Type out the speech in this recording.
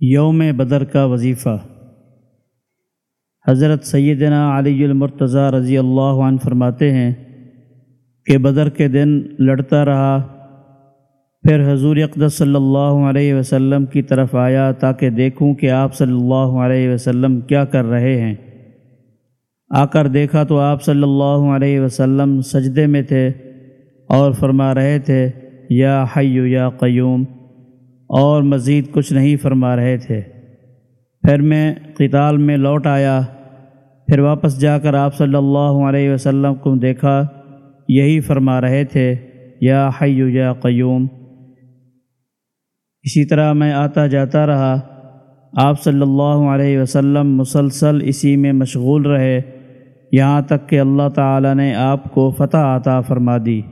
یوم بدر کا وظیفہ۔ حضرت سیدنا علی المرتضیٰ رضی اللہ عنہ فرماتے ہیں کہ بدر کے دن لڑتا رہا، پھر حضور اقدس صلی اللہ علیہ وسلم کی طرف آیا تاکہ دیکھوں کہ آپ صلی اللہ علیہ وسلم کیا کر رہے ہیں۔ آ کر دیکھا تو آپ صلی اللہ علیہ وسلم سجدے میں تھے اور فرما رہے تھے، یا حیو یا قیوم اور مزید کچھ نہیں فرما رہے تھے۔ پھر میں قتال میں لوٹ آیا۔ پھر واپس جا کر آپ صلی اللہ علیہ وسلم کو دیکھا، یہی فرما رہے تھے، یا حیو یا قیوم۔ اسی طرح میں آتا جاتا رہا۔ آپ صلی اللہ علیہ وسلم مسلسل اسی میں مشغول رہے۔ یہاں تک کہ اللہ تعالی نے آپ کو فتح عطا فرما دی۔